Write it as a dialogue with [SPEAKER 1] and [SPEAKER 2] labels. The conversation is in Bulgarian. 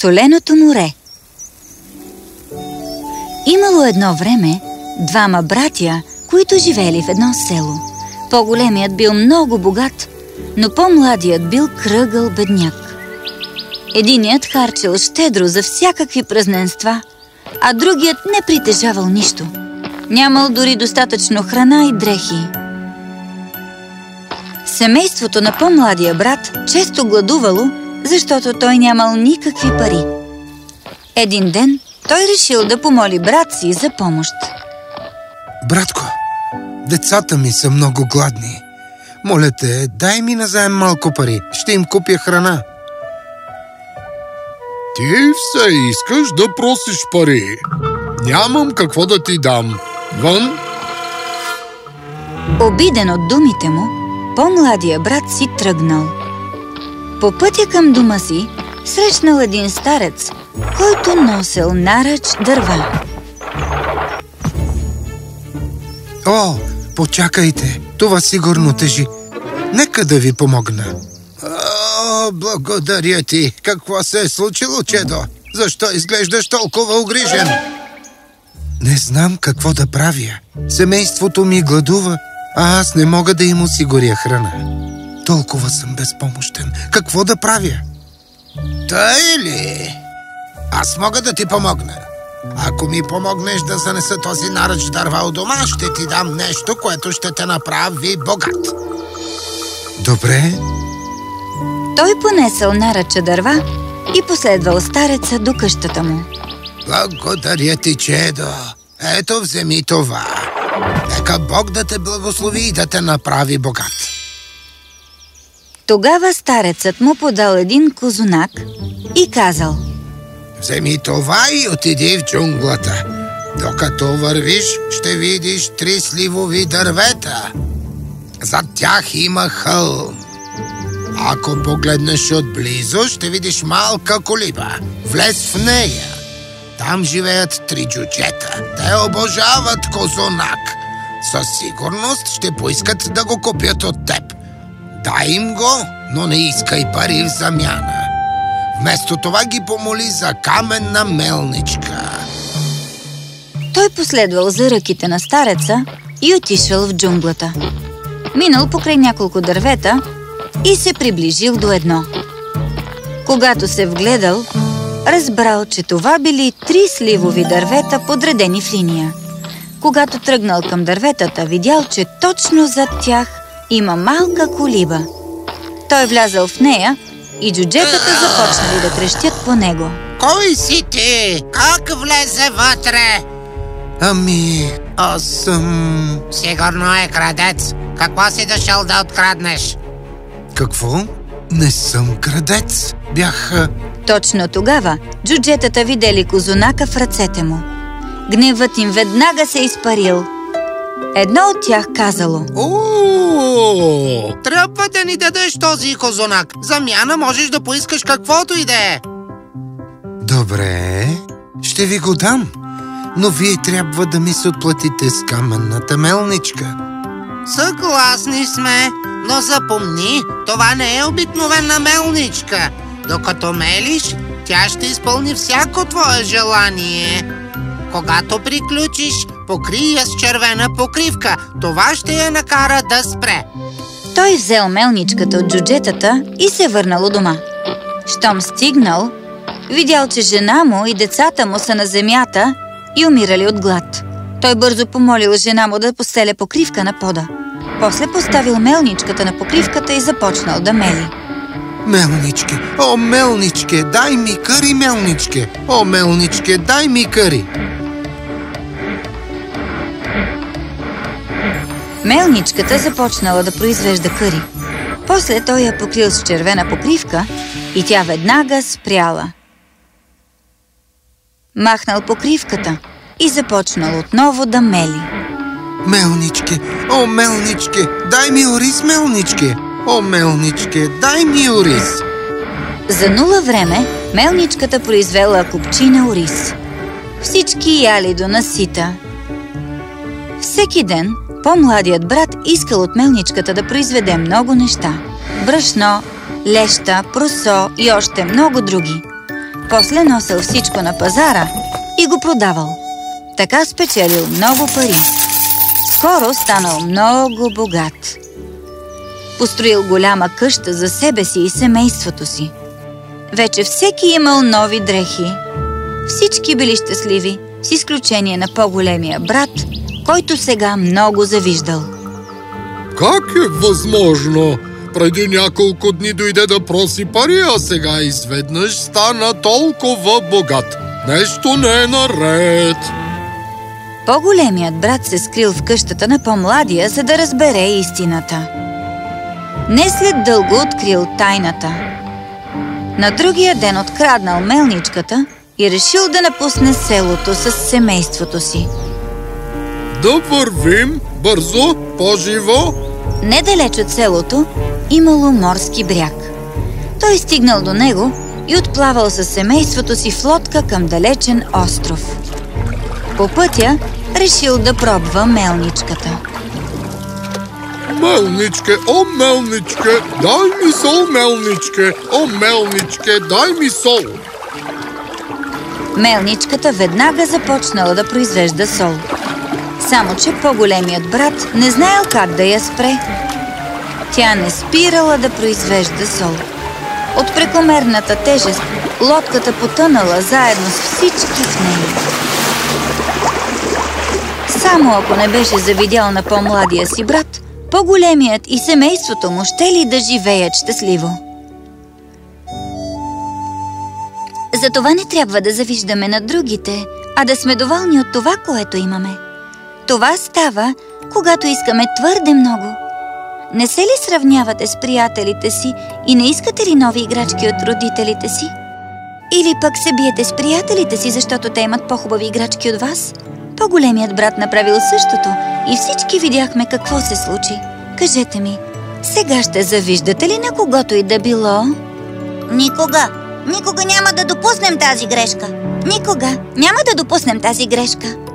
[SPEAKER 1] Соленото море Имало едно време двама братя, които живели в едно село. По-големият бил много богат, но по-младият бил кръгъл бедняк. Единият харчил щедро за всякакви празненства, а другият не притежавал нищо. Нямал дори достатъчно храна и дрехи. Семейството на по-младия брат често гладувало, защото той нямал никакви пари. Един ден той решил да помоли брат си за помощ.
[SPEAKER 2] Братко, децата ми са много гладни. Моля те, дай ми назаем малко пари. Ще им купя храна.
[SPEAKER 3] Ти все искаш да просиш пари. Нямам какво да ти дам. Вън!
[SPEAKER 1] Обиден от думите му, по-младия брат си тръгнал. По пътя към дома си срещнал един старец, който носел наръч дърва.
[SPEAKER 2] О, почакайте, това сигурно тежи. Нека да ви помогна. О, благодаря ти. Какво се е случило, Чедо? Защо изглеждаш толкова огрижен? Не знам какво да правя. Семейството ми гладува, а аз не мога да им осигуря храна. Толкова съм безпомощен. Какво да правя? Тъй ли? Аз мога да ти помогна. Ако ми помогнеш да занеса този наръч дърва у дома, ще ти дам нещо, което ще те направи богат. Добре.
[SPEAKER 1] Той понесъл наръча дърва и последвал стареца до къщата му.
[SPEAKER 2] Благодаря ти, Чедо. Ето, вземи това. Нека Бог да те благослови и да те направи богат.
[SPEAKER 1] Тогава старецът му подал един козунак и казал
[SPEAKER 2] Вземи това и отиди в джунглата. Докато вървиш, ще видиш три сливови дървета. Зад тях има хълм. Ако погледнеш отблизо, ще видиш малка колиба. Влез в нея. Там живеят три джуджета. Те обожават козунак. Със сигурност ще поискат да го купят от теб. Дай им го, но не искай пари в замяна. Вместо това ги помоли за каменна мелничка.
[SPEAKER 1] Той последвал за ръките на стареца и отишъл в джунглата. Минал покрай няколко дървета и се приближил до едно. Когато се вгледал, разбрал, че това били три сливови дървета, подредени в линия. Когато тръгнал към дърветата, видял, че точно зад тях има малка колиба. Той влязал в нея и джуджетата започнали да трещят по него.
[SPEAKER 2] Кой си ти? Как влезе вътре? Ами, аз съм...
[SPEAKER 4] Сигурно е крадец. Какво си дошъл да откраднеш?
[SPEAKER 2] Какво? Не съм крадец. Бях...
[SPEAKER 1] Точно тогава джуджетата видели козунака в ръцете му. Гневът им веднага се изпарил. Едно от тях казало
[SPEAKER 4] О, трябва да ни дадеш този козунак. Замяна можеш да поискаш каквото и да е.
[SPEAKER 2] Добре, ще ви го дам. Но вие трябва да ми се отплатите с каменната мелничка.
[SPEAKER 4] Съгласни сме, но запомни, това не е обикновена мелничка. Докато мелиш, тя ще изпълни всяко твое желание. Когато приключиш, покрий я с червена покривка. Това ще я накара да спре.
[SPEAKER 1] Той взел мелничката от джуджетата и се върнал у дома. Щом стигнал, видял, че жена му и децата му са на земята и умирали от глад. Той бързо помолил жена му да постеля покривка на пода. После поставил мелничката на покривката и започнал да мели.
[SPEAKER 2] Мелничке, о, мелничке, дай ми къри, мелничке. О, мелничке, дай ми къри.
[SPEAKER 1] Мелничката започнала да произвежда къри. После той я покрил с червена покривка и тя веднага спряла. Махнал покривката и започнал отново да мели.
[SPEAKER 2] Мелничке, о, мелничке, дай ми ориз, мелничке. О, мелничке, дай ми ориз.
[SPEAKER 1] За нула време мелничката произвела купчина ориз. Всички яли до насита. Всеки ден по-младият брат искал от мелничката да произведе много неща. Брашно, леща, просо и още много други. После носил всичко на пазара и го продавал. Така спечелил много пари. Скоро станал много богат. Построил голяма къща за себе си и семейството си. Вече всеки имал нови дрехи. Всички били щастливи, с изключение на по-големия брат, който сега много завиждал.
[SPEAKER 3] Как е възможно? Преди няколко дни дойде да проси пари, а сега изведнъж стана толкова богат. Нещо не е наред.
[SPEAKER 1] По-големият брат се скрил в къщата на по-младия, за да разбере истината. Не след дълго открил тайната. На другия ден откраднал мелничката и решил да напусне селото с семейството си.
[SPEAKER 3] Да вървим бързо, по-живо.
[SPEAKER 1] Недалеч от селото имало морски бряг. Той стигнал до него и отплавал със семейството си в лодка към далечен остров. По пътя решил да пробва мелничката.
[SPEAKER 3] Мелничке, о, мелничке, дай ми сол, мелничке, о, мелничке, дай ми сол.
[SPEAKER 1] Мелничката веднага започнала да произвежда сол. Само, че по-големият брат не знаел как да я спре. Тя не спирала да произвежда сол. От прекомерната тежест лодката потънала заедно с всички в нея. Само ако не беше завидял на по-младия си брат, по-големият и семейството му ще ли да живеят щастливо. Затова не трябва да завиждаме на другите, а да сме доволни от това, което имаме. Това става, когато искаме твърде много. Не се ли сравнявате с приятелите си и не искате ли нови играчки от родителите си? Или пък се биете с приятелите си, защото те имат по-хубави играчки от вас? По-големият брат направил същото и всички видяхме какво се случи. Кажете ми, сега ще завиждате ли на когото и да било?
[SPEAKER 5] Никога, никога няма да допуснем тази грешка.
[SPEAKER 1] Никога няма да допуснем тази грешка.